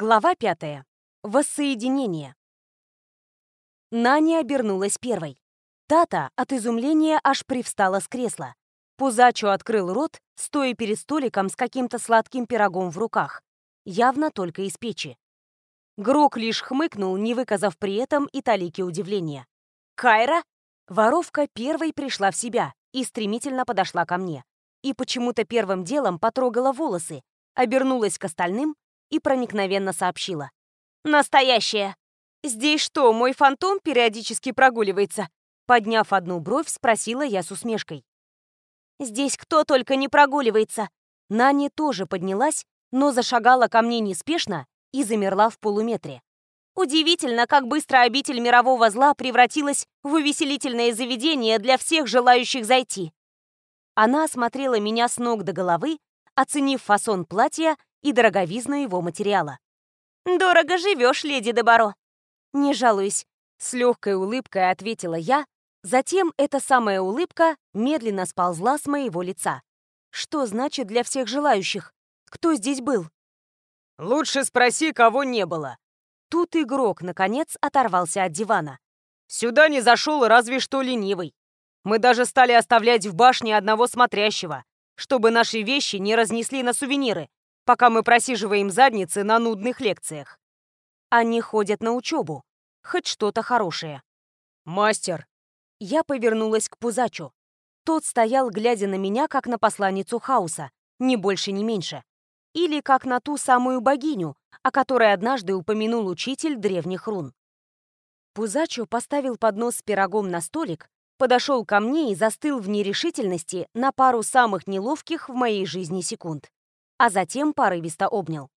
Глава пятая. Воссоединение. Нани обернулась первой. Тата от изумления аж привстала с кресла. Пузачо открыл рот, стоя перед столиком с каким-то сладким пирогом в руках. Явно только из печи. Грок лишь хмыкнул, не выказав при этом и талики удивления. «Кайра?» Воровка первой пришла в себя и стремительно подошла ко мне. И почему-то первым делом потрогала волосы, обернулась к остальным и проникновенно сообщила. «Настоящая! Здесь что, мой фантом периодически прогуливается?» Подняв одну бровь, спросила я с усмешкой. «Здесь кто только не прогуливается!» Нани тоже поднялась, но зашагала ко мне неспешно и замерла в полуметре. Удивительно, как быстро обитель мирового зла превратилась в увеселительное заведение для всех желающих зайти. Она осмотрела меня с ног до головы, оценив фасон платья и дороговизну его материала. «Дорого живешь, леди Дебаро!» «Не жалуюсь», — с легкой улыбкой ответила я, затем эта самая улыбка медленно сползла с моего лица. «Что значит для всех желающих? Кто здесь был?» «Лучше спроси, кого не было». Тут игрок, наконец, оторвался от дивана. «Сюда не зашел разве что ленивый. Мы даже стали оставлять в башне одного смотрящего, чтобы наши вещи не разнесли на сувениры, пока мы просиживаем задницы на нудных лекциях. Они ходят на учебу. Хоть что-то хорошее. «Мастер!» Я повернулась к Пузачу. Тот стоял, глядя на меня, как на посланницу хаоса, ни больше, ни меньше. Или как на ту самую богиню, о которой однажды упомянул учитель древних рун. Пузачу поставил поднос с пирогом на столик, подошел ко мне и застыл в нерешительности на пару самых неловких в моей жизни секунд а затем порывисто обнял.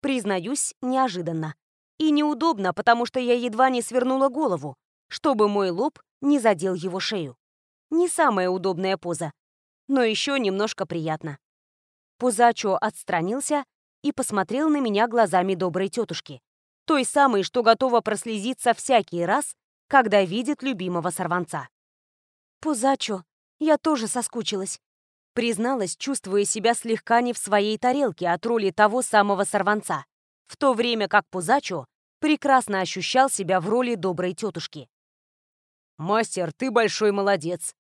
Признаюсь, неожиданно. И неудобно, потому что я едва не свернула голову, чтобы мой лоб не задел его шею. Не самая удобная поза, но еще немножко приятно. Пузачо отстранился и посмотрел на меня глазами доброй тетушки, той самой, что готова прослезиться всякий раз, когда видит любимого сорванца. «Пузачо, я тоже соскучилась», Призналась, чувствуя себя слегка не в своей тарелке от роли того самого сорванца, в то время как Пузачо прекрасно ощущал себя в роли доброй тетушки. «Мастер, ты большой молодец!»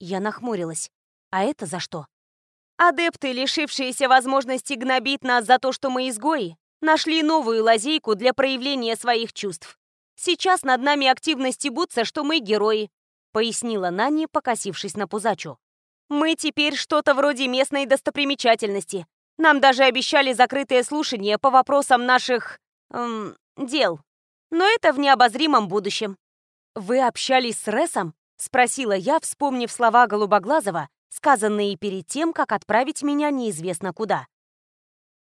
Я нахмурилась. «А это за что?» «Адепты, лишившиеся возможности гнобить нас за то, что мы изгои, нашли новую лазейку для проявления своих чувств. Сейчас над нами активно стебутся, что мы герои», пояснила Нани, покосившись на Пузачу. Мы теперь что-то вроде местной достопримечательности. Нам даже обещали закрытое слушание по вопросам наших... Эм, дел. Но это в необозримом будущем. «Вы общались с Ресом?» — спросила я, вспомнив слова Голубоглазова, сказанные перед тем, как отправить меня неизвестно куда.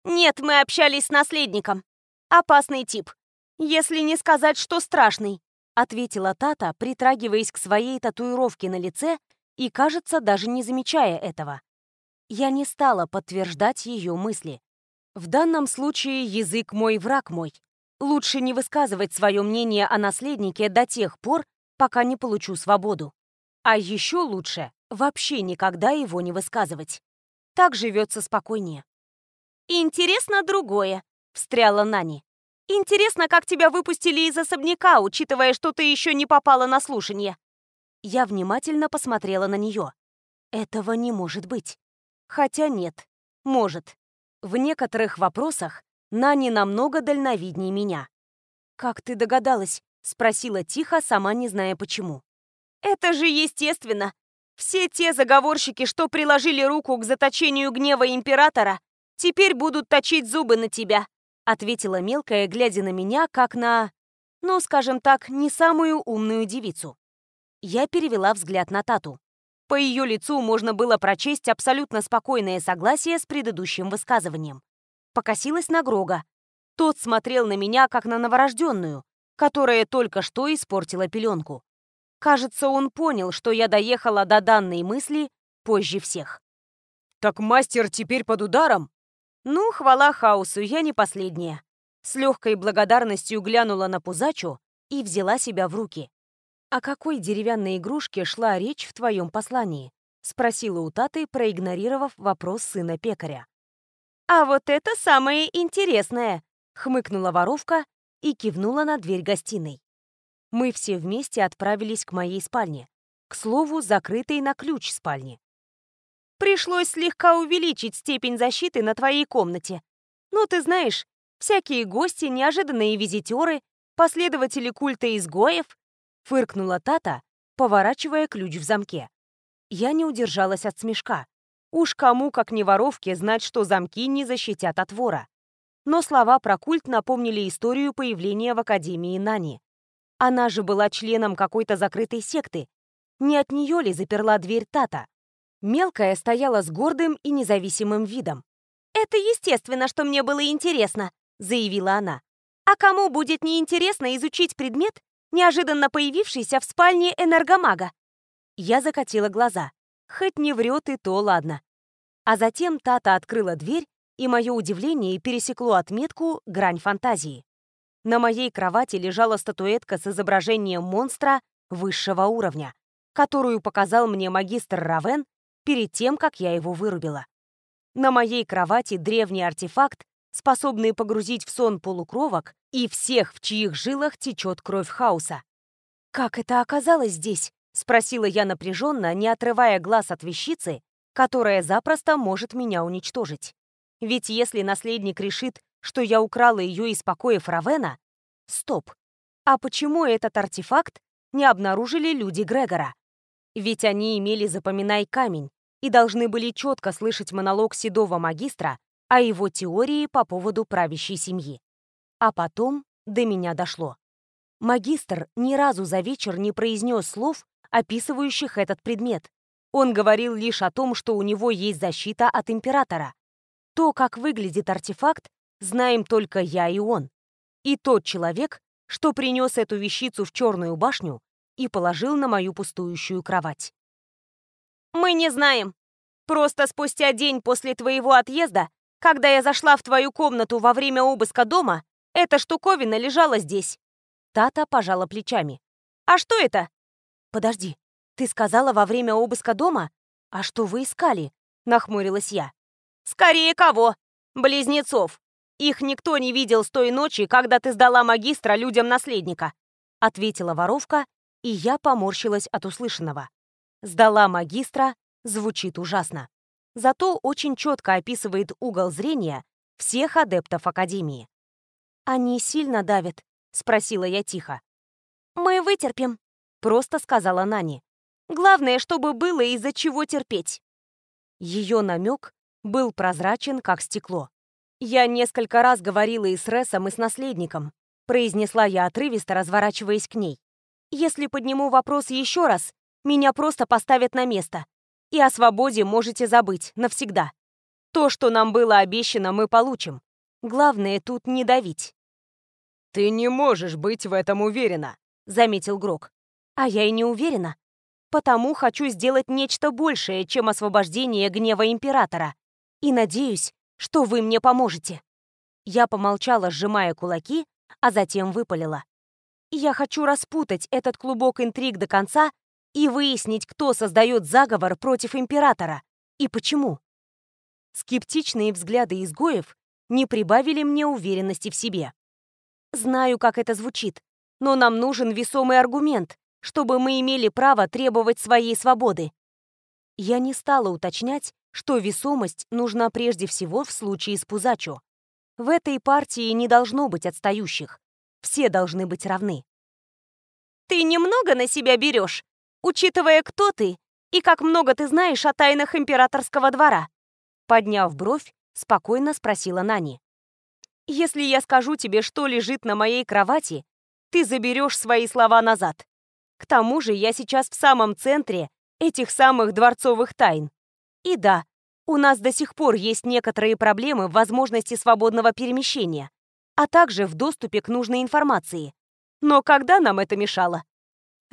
«Нет, мы общались с наследником. Опасный тип. Если не сказать, что страшный», — ответила Тата, притрагиваясь к своей татуировке на лице и, кажется, даже не замечая этого. Я не стала подтверждать ее мысли. В данном случае язык мой враг мой. Лучше не высказывать свое мнение о наследнике до тех пор, пока не получу свободу. А еще лучше вообще никогда его не высказывать. Так живется спокойнее. «Интересно другое», — встряла Нани. «Интересно, как тебя выпустили из особняка, учитывая, что ты еще не попала на слушание. Я внимательно посмотрела на нее. Этого не может быть. Хотя нет, может. В некоторых вопросах Нани намного дальновиднее меня. «Как ты догадалась?» — спросила тихо, сама не зная почему. «Это же естественно. Все те заговорщики, что приложили руку к заточению гнева императора, теперь будут точить зубы на тебя», — ответила мелкая, глядя на меня, как на, ну, скажем так, не самую умную девицу. Я перевела взгляд на Тату. По ее лицу можно было прочесть абсолютно спокойное согласие с предыдущим высказыванием. Покосилась на Грога. Тот смотрел на меня, как на новорожденную, которая только что испортила пеленку. Кажется, он понял, что я доехала до данной мысли позже всех. «Так мастер теперь под ударом?» «Ну, хвала хаосу, я не последняя». С легкой благодарностью глянула на Пузачу и взяла себя в руки. «О какой деревянной игрушке шла речь в твоем послании?» — спросила у Таты, проигнорировав вопрос сына пекаря. «А вот это самое интересное!» Хмыкнула воровка и кивнула на дверь гостиной. Мы все вместе отправились к моей спальне. К слову, закрытой на ключ спальни. Пришлось слегка увеличить степень защиты на твоей комнате. Ну, ты знаешь, всякие гости, неожиданные визитеры, последователи культа изгоев, фыркнула Тата, поворачивая ключ в замке. Я не удержалась от смешка. Уж кому, как не воровке, знать, что замки не защитят от вора. Но слова про культ напомнили историю появления в Академии Нани. Она же была членом какой-то закрытой секты. Не от нее ли заперла дверь Тата? Мелкая стояла с гордым и независимым видом. «Это естественно, что мне было интересно», — заявила она. «А кому будет неинтересно изучить предмет, неожиданно появившийся в спальне энергомага?» Я закатила глаза. Хоть не врет и то ладно. А затем Тата открыла дверь, и мое удивление пересекло отметку «Грань фантазии». На моей кровати лежала статуэтка с изображением монстра высшего уровня, которую показал мне магистр Равен перед тем, как я его вырубила. На моей кровати древний артефакт, способный погрузить в сон полукровок и всех, в чьих жилах течет кровь хаоса. «Как это оказалось здесь?» — спросила я напряженно, не отрывая глаз от вещицы, которая запросто может меня уничтожить. Ведь если наследник решит, что я украла ее из покоев Равена... Стоп. А почему этот артефакт не обнаружили люди Грегора? Ведь они имели запоминай камень и должны были четко слышать монолог седого магистра о его теории по поводу правящей семьи. А потом до меня дошло. Магистр ни разу за вечер не произнес слов, описывающих этот предмет. Он говорил лишь о том, что у него есть защита от императора. То, как выглядит артефакт, знаем только я и он. И тот человек, что принес эту вещицу в Черную башню и положил на мою пустующую кровать. «Мы не знаем. Просто спустя день после твоего отъезда, когда я зашла в твою комнату во время обыска дома, эта штуковина лежала здесь». Тата пожала плечами. «А что это?» «Подожди, ты сказала во время обыска дома? А что вы искали?» — нахмурилась я. «Скорее кого? Близнецов. Их никто не видел с той ночи, когда ты сдала магистра людям наследника», — ответила воровка, и я поморщилась от услышанного. «Сдала магистра» звучит ужасно. Зато очень четко описывает угол зрения всех адептов Академии. «Они сильно давят?» — спросила я тихо. «Мы вытерпим», Просто сказала Нани. Главное, чтобы было из-за чего терпеть. Ее намек был прозрачен, как стекло. «Я несколько раз говорила и с Ресом, и с наследником», произнесла я отрывисто, разворачиваясь к ней. «Если подниму вопрос еще раз, меня просто поставят на место. И о свободе можете забыть навсегда. То, что нам было обещано, мы получим. Главное тут не давить». «Ты не можешь быть в этом уверена», — заметил Грок. А я и не уверена. Потому хочу сделать нечто большее, чем освобождение гнева императора. И надеюсь, что вы мне поможете. Я помолчала, сжимая кулаки, а затем выпалила. Я хочу распутать этот клубок интриг до конца и выяснить, кто создает заговор против императора и почему. Скептичные взгляды изгоев не прибавили мне уверенности в себе. Знаю, как это звучит, но нам нужен весомый аргумент, чтобы мы имели право требовать своей свободы. Я не стала уточнять, что весомость нужна прежде всего в случае с Пузачо. В этой партии не должно быть отстающих. Все должны быть равны. «Ты немного на себя берешь, учитывая, кто ты и как много ты знаешь о тайнах императорского двора?» Подняв бровь, спокойно спросила Нани. «Если я скажу тебе, что лежит на моей кровати, ты заберешь свои слова назад. К тому же я сейчас в самом центре этих самых дворцовых тайн. И да, у нас до сих пор есть некоторые проблемы в возможности свободного перемещения, а также в доступе к нужной информации. Но когда нам это мешало?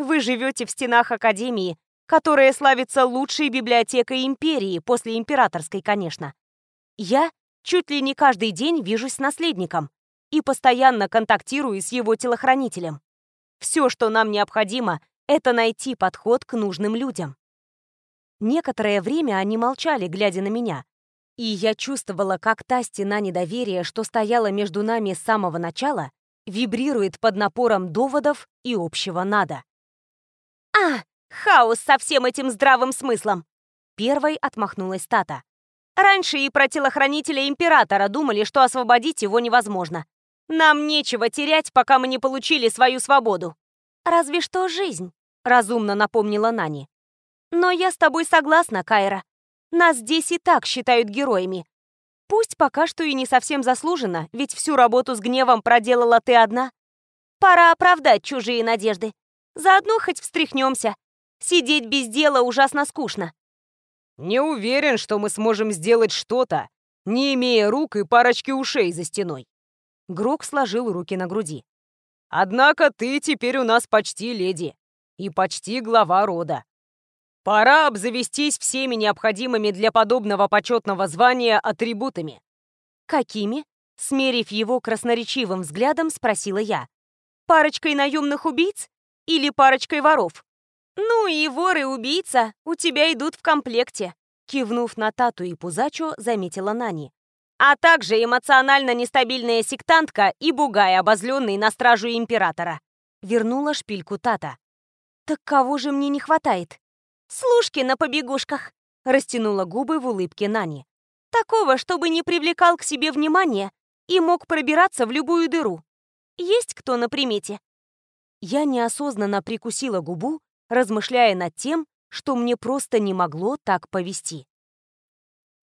Вы живете в стенах Академии, которая славится лучшей библиотекой Империи, после императорской, конечно. Я чуть ли не каждый день вижусь с наследником и постоянно контактирую с его телохранителем. Все, что нам необходимо, это найти подход к нужным людям. Некоторое время они молчали, глядя на меня. И я чувствовала, как та стена недоверия, что стояла между нами с самого начала, вибрирует под напором доводов и общего «надо». «А, хаос со всем этим здравым смыслом!» Первой отмахнулась Тата. «Раньше и про телохранителя Императора думали, что освободить его невозможно. Нам нечего терять, пока мы не получили свою свободу». «Разве что жизнь», — разумно напомнила Нани. «Но я с тобой согласна, Кайра. Нас здесь и так считают героями. Пусть пока что и не совсем заслуженно, ведь всю работу с гневом проделала ты одна. Пора оправдать чужие надежды. Заодно хоть встряхнемся. Сидеть без дела ужасно скучно. Не уверен, что мы сможем сделать что-то, не имея рук и парочки ушей за стеной. Грок сложил руки на груди. Однако ты теперь у нас почти леди и почти глава рода. Пора обзавестись всеми необходимыми для подобного почетного звания атрибутами. Какими? Смерив его красноречивым взглядом, спросила я. Парочкой наемных убийц? Или парочкой воров? Ну и вор и убийца у тебя идут в комплекте. Кивнув на Тату и Пузачу, заметила Нани. А также эмоционально нестабильная сектантка и бугай, обозленный на стражу императора. Вернула шпильку Тата. Так кого же мне не хватает? «Служки на побегушках», — растянула губы в улыбке Нани. «Такого, чтобы не привлекал к себе внимания и мог пробираться в любую дыру. Есть кто на примете?» Я неосознанно прикусила губу, размышляя над тем, что мне просто не могло так повести.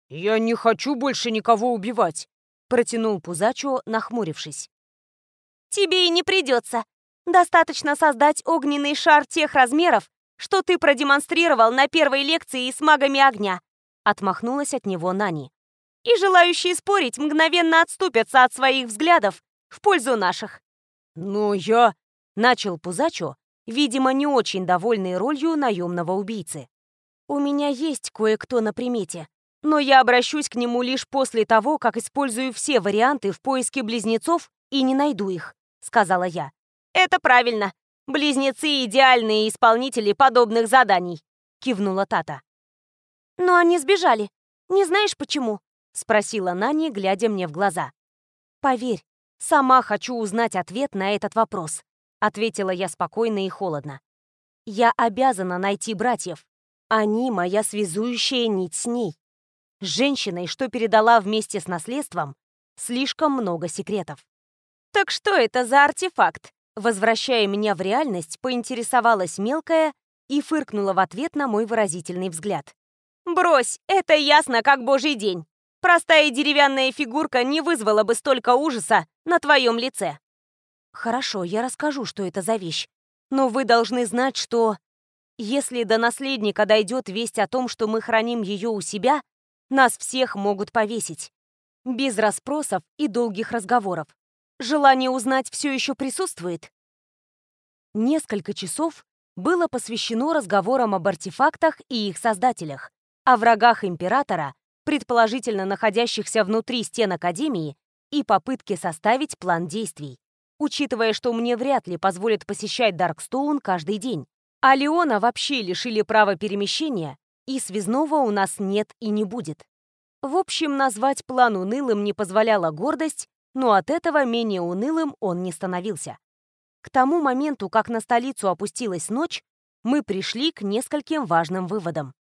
«Я не хочу больше никого убивать», — протянул Пузачо, нахмурившись. «Тебе и не придется. Достаточно создать огненный шар тех размеров, что ты продемонстрировал на первой лекции с магами огня», — отмахнулась от него Нани. «И желающие спорить мгновенно отступятся от своих взглядов в пользу наших». «Но я...» — начал Пузачо, видимо, не очень довольный ролью наемного убийцы. «У меня есть кое-кто на примете, но я обращусь к нему лишь после того, как использую все варианты в поиске близнецов и не найду их», — сказала я. «Это правильно», Близнецы — идеальные исполнители подобных заданий», — кивнула Тата. «Но они сбежали. Не знаешь, почему?» — спросила Нани, глядя мне в глаза. «Поверь, сама хочу узнать ответ на этот вопрос», — ответила я спокойно и холодно. «Я обязана найти братьев. Они — моя связующая нить с ней. Женщиной, что передала вместе с наследством слишком много секретов». «Так что это за артефакт?» Возвращая меня в реальность, поинтересовалась мелкая и фыркнула в ответ на мой выразительный взгляд. «Брось, это ясно, как божий день. Простая деревянная фигурка не вызвала бы столько ужаса на твоем лице». «Хорошо, я расскажу, что это за вещь. Но вы должны знать, что... Если до наследника дойдет весть о том, что мы храним ее у себя, нас всех могут повесить. Без расспросов и долгих разговоров. Желание узнать все еще присутствует? Несколько часов было посвящено разговорам об артефактах и их создателях, о врагах Императора, предположительно находящихся внутри стен Академии, и попытке составить план действий, учитывая, что мне вряд ли позволят посещать Даркстоун каждый день. А Леона вообще лишили права перемещения, и связного у нас нет и не будет. В общем, назвать план унылым не позволяла гордость но от этого менее унылым он не становился. К тому моменту, как на столицу опустилась ночь, мы пришли к нескольким важным выводам.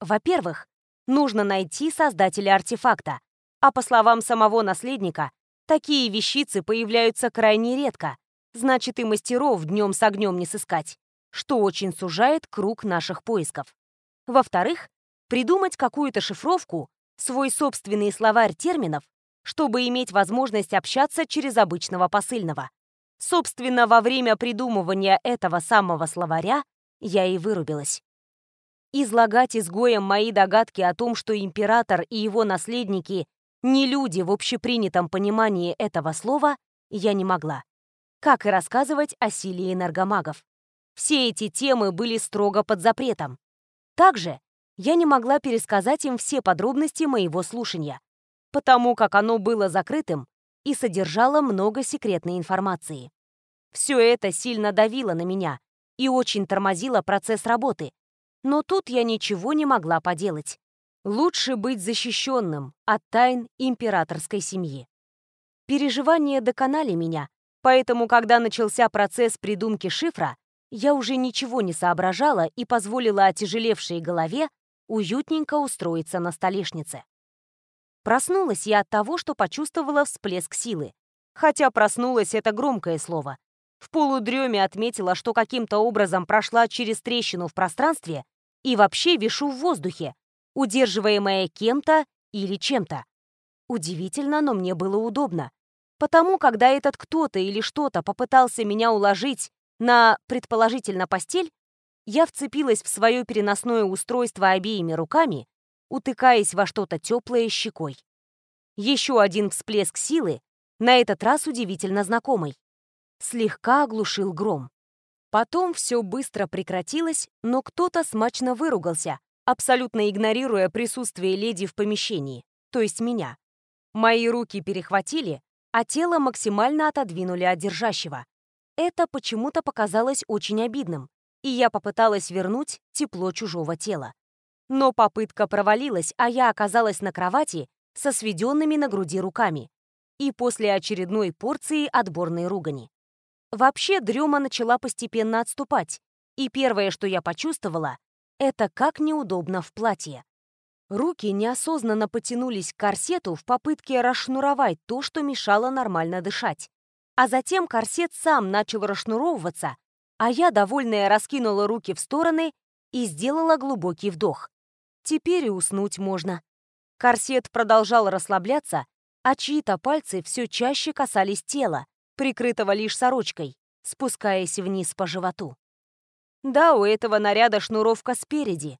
Во-первых, нужно найти создателя артефакта, а по словам самого наследника, такие вещицы появляются крайне редко, значит и мастеров днем с огнем не сыскать, что очень сужает круг наших поисков. Во-вторых, придумать какую-то шифровку, свой собственный словарь терминов, чтобы иметь возможность общаться через обычного посыльного. Собственно, во время придумывания этого самого словаря я и вырубилась. Излагать изгоем мои догадки о том, что император и его наследники не люди в общепринятом понимании этого слова, я не могла. Как и рассказывать о силе энергомагов. Все эти темы были строго под запретом. Также я не могла пересказать им все подробности моего слушания потому как оно было закрытым и содержало много секретной информации. Все это сильно давило на меня и очень тормозило процесс работы, но тут я ничего не могла поделать. Лучше быть защищенным от тайн императорской семьи. Переживания доконали меня, поэтому, когда начался процесс придумки шифра, я уже ничего не соображала и позволила отяжелевшей голове уютненько устроиться на столешнице. Проснулась я от того, что почувствовала всплеск силы. Хотя проснулась — это громкое слово. В полудреме отметила, что каким-то образом прошла через трещину в пространстве и вообще вишу в воздухе, удерживаемая кем-то или чем-то. Удивительно, но мне было удобно. Потому, когда этот кто-то или что-то попытался меня уложить на, предположительно, постель, я вцепилась в свое переносное устройство обеими руками, утыкаясь во что-то теплое щекой. Еще один всплеск силы, на этот раз удивительно знакомый. Слегка оглушил гром. Потом все быстро прекратилось, но кто-то смачно выругался, абсолютно игнорируя присутствие леди в помещении, то есть меня. Мои руки перехватили, а тело максимально отодвинули от держащего. Это почему-то показалось очень обидным, и я попыталась вернуть тепло чужого тела. Но попытка провалилась, а я оказалась на кровати со сведенными на груди руками и после очередной порции отборной ругани. Вообще дрема начала постепенно отступать, и первое, что я почувствовала, это как неудобно в платье. Руки неосознанно потянулись к корсету в попытке расшнуровать то, что мешало нормально дышать. А затем корсет сам начал расшнуровываться, а я, довольная, раскинула руки в стороны и сделала глубокий вдох. Теперь и уснуть можно. Корсет продолжал расслабляться, а чьи-то пальцы все чаще касались тела, прикрытого лишь сорочкой, спускаясь вниз по животу. Да, у этого наряда шнуровка спереди.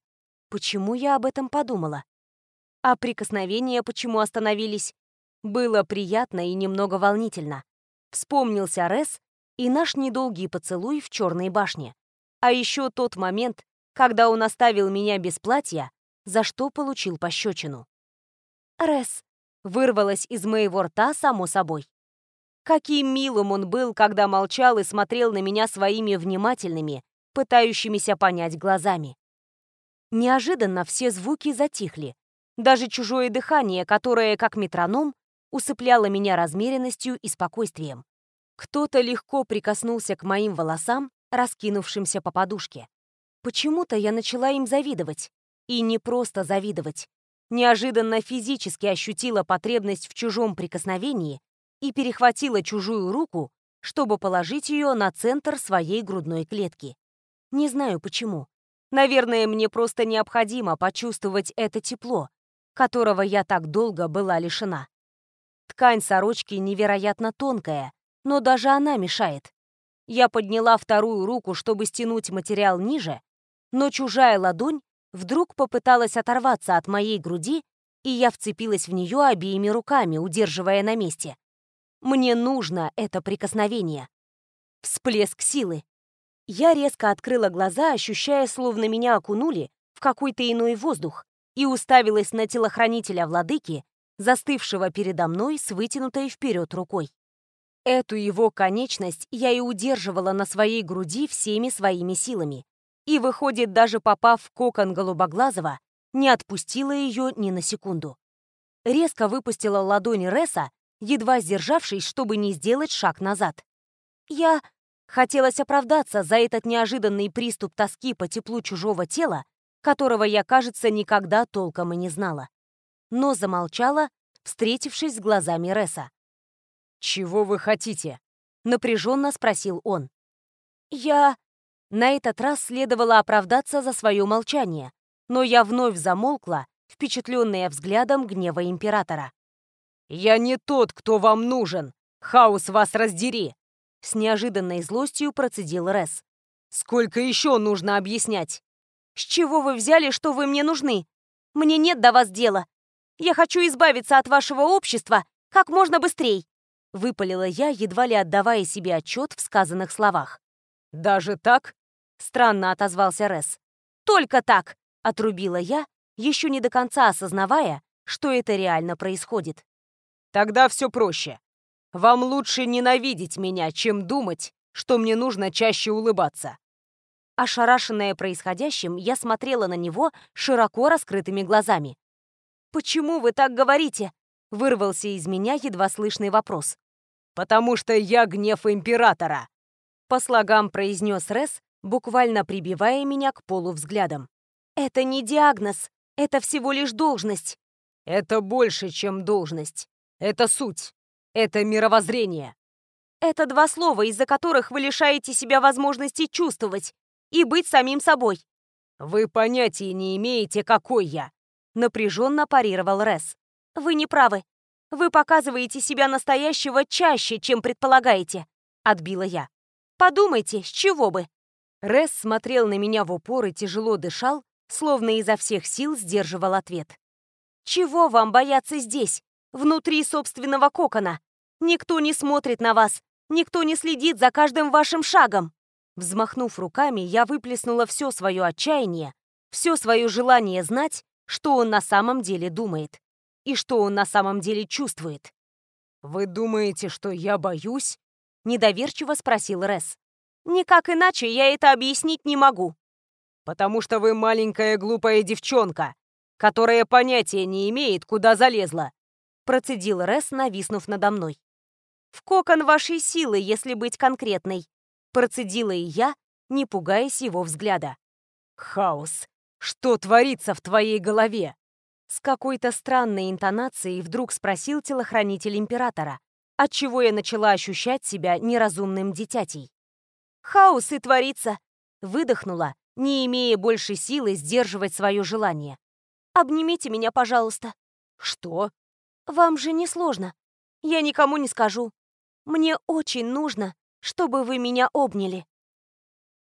Почему я об этом подумала? А прикосновения почему остановились? Было приятно и немного волнительно. Вспомнился Рес и наш недолгий поцелуй в Черной башне. А еще тот момент, когда он оставил меня без платья, за что получил пощечину. «Рес», — вырвалось из моего рта само собой. Каким милым он был, когда молчал и смотрел на меня своими внимательными, пытающимися понять глазами. Неожиданно все звуки затихли. Даже чужое дыхание, которое, как метроном, усыпляло меня размеренностью и спокойствием. Кто-то легко прикоснулся к моим волосам, раскинувшимся по подушке. Почему-то я начала им завидовать. И не просто завидовать. Неожиданно физически ощутила потребность в чужом прикосновении и перехватила чужую руку, чтобы положить ее на центр своей грудной клетки. Не знаю почему. Наверное, мне просто необходимо почувствовать это тепло, которого я так долго была лишена. Ткань сорочки невероятно тонкая, но даже она мешает. Я подняла вторую руку, чтобы стянуть материал ниже, но чужая ладонь вдруг попыталась оторваться от моей груди, и я вцепилась в нее обеими руками, удерживая на месте. Мне нужно это прикосновение. Всплеск силы. Я резко открыла глаза, ощущая, словно меня окунули в какой-то иной воздух, и уставилась на телохранителя владыки, застывшего передо мной с вытянутой вперед рукой. Эту его конечность я и удерживала на своей груди всеми своими силами. И, выходит, даже попав в кокон голубоглазого, не отпустила ее ни на секунду. Резко выпустила ладонь Реса, едва сдержавшись, чтобы не сделать шаг назад. Я хотелось оправдаться за этот неожиданный приступ тоски по теплу чужого тела, которого я, кажется, никогда толком и не знала но замолчала, встретившись с глазами Реса. «Чего вы хотите?» — напряженно спросил он. «Я...» На этот раз следовало оправдаться за свое молчание, но я вновь замолкла, впечатленная взглядом гнева императора. «Я не тот, кто вам нужен! Хаос вас раздери!» С неожиданной злостью процедил Рес. «Сколько еще нужно объяснять?» «С чего вы взяли, что вы мне нужны? Мне нет до вас дела. Я хочу избавиться от вашего общества как можно быстрее!» Выпалила я, едва ли отдавая себе отчет в сказанных словах. «Даже так?» — странно отозвался Рес. «Только так!» — отрубила я, еще не до конца осознавая, что это реально происходит. «Тогда все проще. Вам лучше ненавидеть меня, чем думать, что мне нужно чаще улыбаться». Ошарашенная происходящим, я смотрела на него широко раскрытыми глазами. «Почему вы так говорите?» — вырвался из меня едва слышный вопрос. «Потому что я гнев императора», — по слогам произнес Рес, буквально прибивая меня к полу взглядом. «Это не диагноз, это всего лишь должность». «Это больше, чем должность. Это суть. Это мировоззрение». «Это два слова, из-за которых вы лишаете себя возможности чувствовать и быть самим собой». «Вы понятия не имеете, какой я», — напряженно парировал Рес. «Вы не правы. Вы показываете себя настоящего чаще, чем предполагаете», — отбила я. «Подумайте, с чего бы?» Рес смотрел на меня в упор и тяжело дышал, словно изо всех сил сдерживал ответ. «Чего вам бояться здесь, внутри собственного кокона? Никто не смотрит на вас, никто не следит за каждым вашим шагом». Взмахнув руками, я выплеснула все свое отчаяние, все свое желание знать, что он на самом деле думает и что он на самом деле чувствует. «Вы думаете, что я боюсь?» — недоверчиво спросил Рес. Никак иначе я это объяснить не могу. Потому что вы маленькая глупая девчонка, которая понятия не имеет, куда залезла. Процедил Рес, нависнув надо мной. В кокон вашей силы, если быть конкретной. Процедила и я, не пугаясь его взгляда. Хаос. Что творится в твоей голове? С какой-то странной интонацией вдруг спросил телохранитель императора, отчего я начала ощущать себя неразумным дитятей. Хаос и творится. Выдохнула, не имея больше силы сдерживать свое желание. Обнимите меня, пожалуйста. Что? Вам же не сложно. Я никому не скажу. Мне очень нужно, чтобы вы меня обняли.